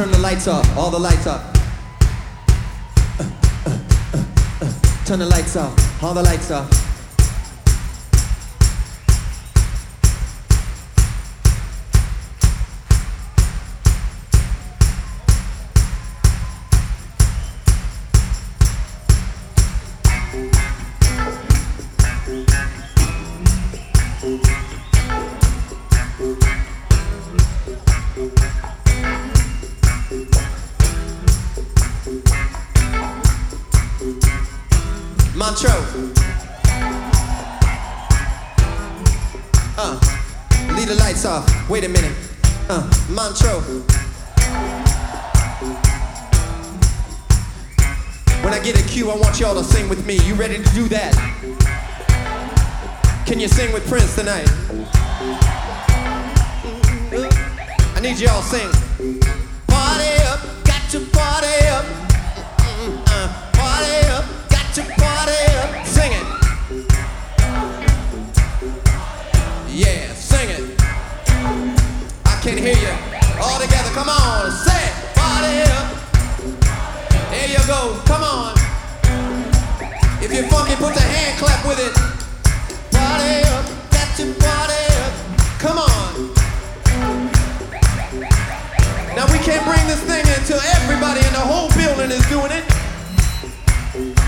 Turn the lights off, all the lights off. Uh, uh, uh, turn the lights off, all the lights off. Montreux. Uh, leave the lights off. Wait a minute. Uh, Montreux. When I get a cue, I want y'all to sing with me. You ready to do that? Can you sing with Prince tonight? I need y'all sing. Hand clap with it. Party up, got to party up. Come on. Now we can't bring this thing until everybody in the whole building is doing it.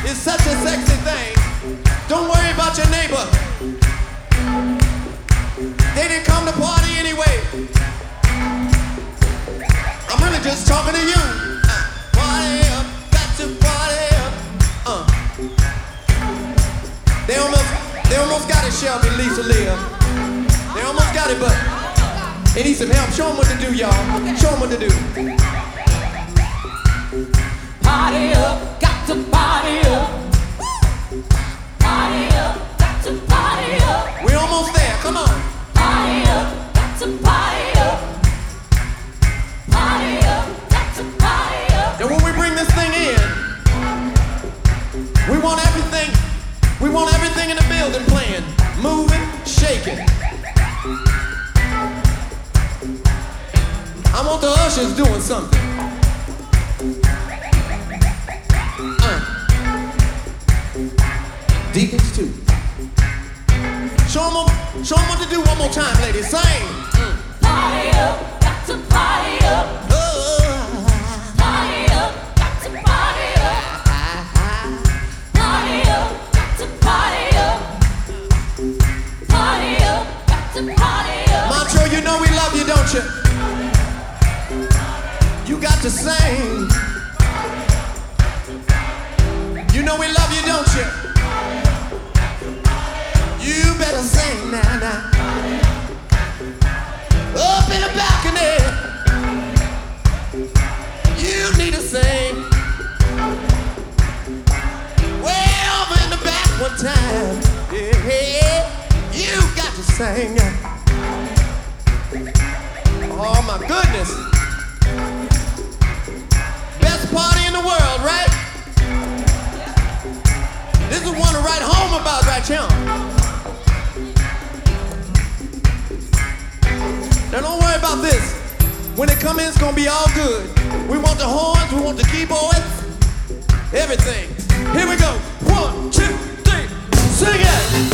It's such a sexy thing. Don't worry about your neighbor. They didn't come to party anyway. I'm really just talking to you. Almost got it, Shelby, Lisa, Leah. They almost got it, but they need some help. Show them what to do, y'all. Show them what to do. Party up, got to party up. Party up, got to party up. We're almost there. Come on. Party up, I want the ushers doing something. Uh. Deacons too. Show them, show 'em what to do one more time, ladies. Sing. Party up, got to party up. Time. Yeah, you got to sing. Oh my goodness. Best party in the world, right? This is one to write home about right here. Now don't worry about this. When it come in, it's gonna be all good. We want the horns, we want the keyboards, everything. Here we go. One, two. Sing it.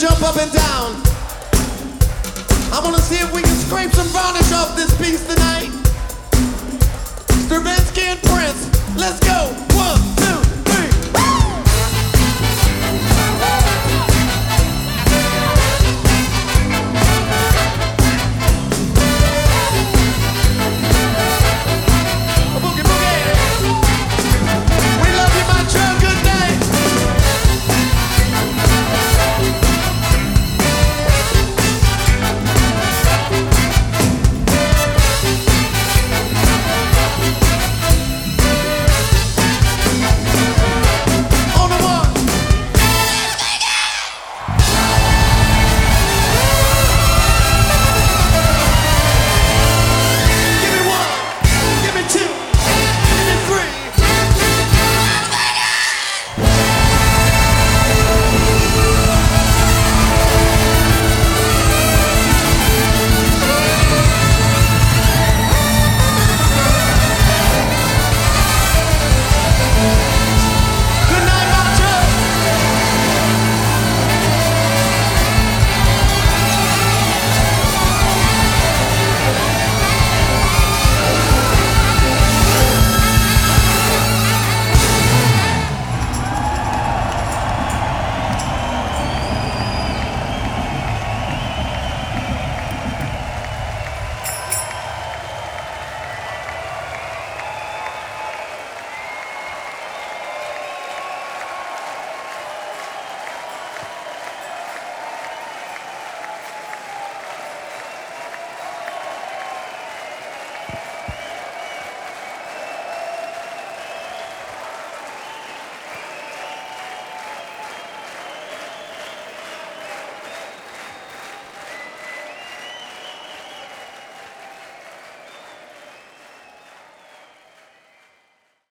Jump up and down. I wanna see if we can scrape some varnish off this piece tonight. Stravinsky and Prince, let's go.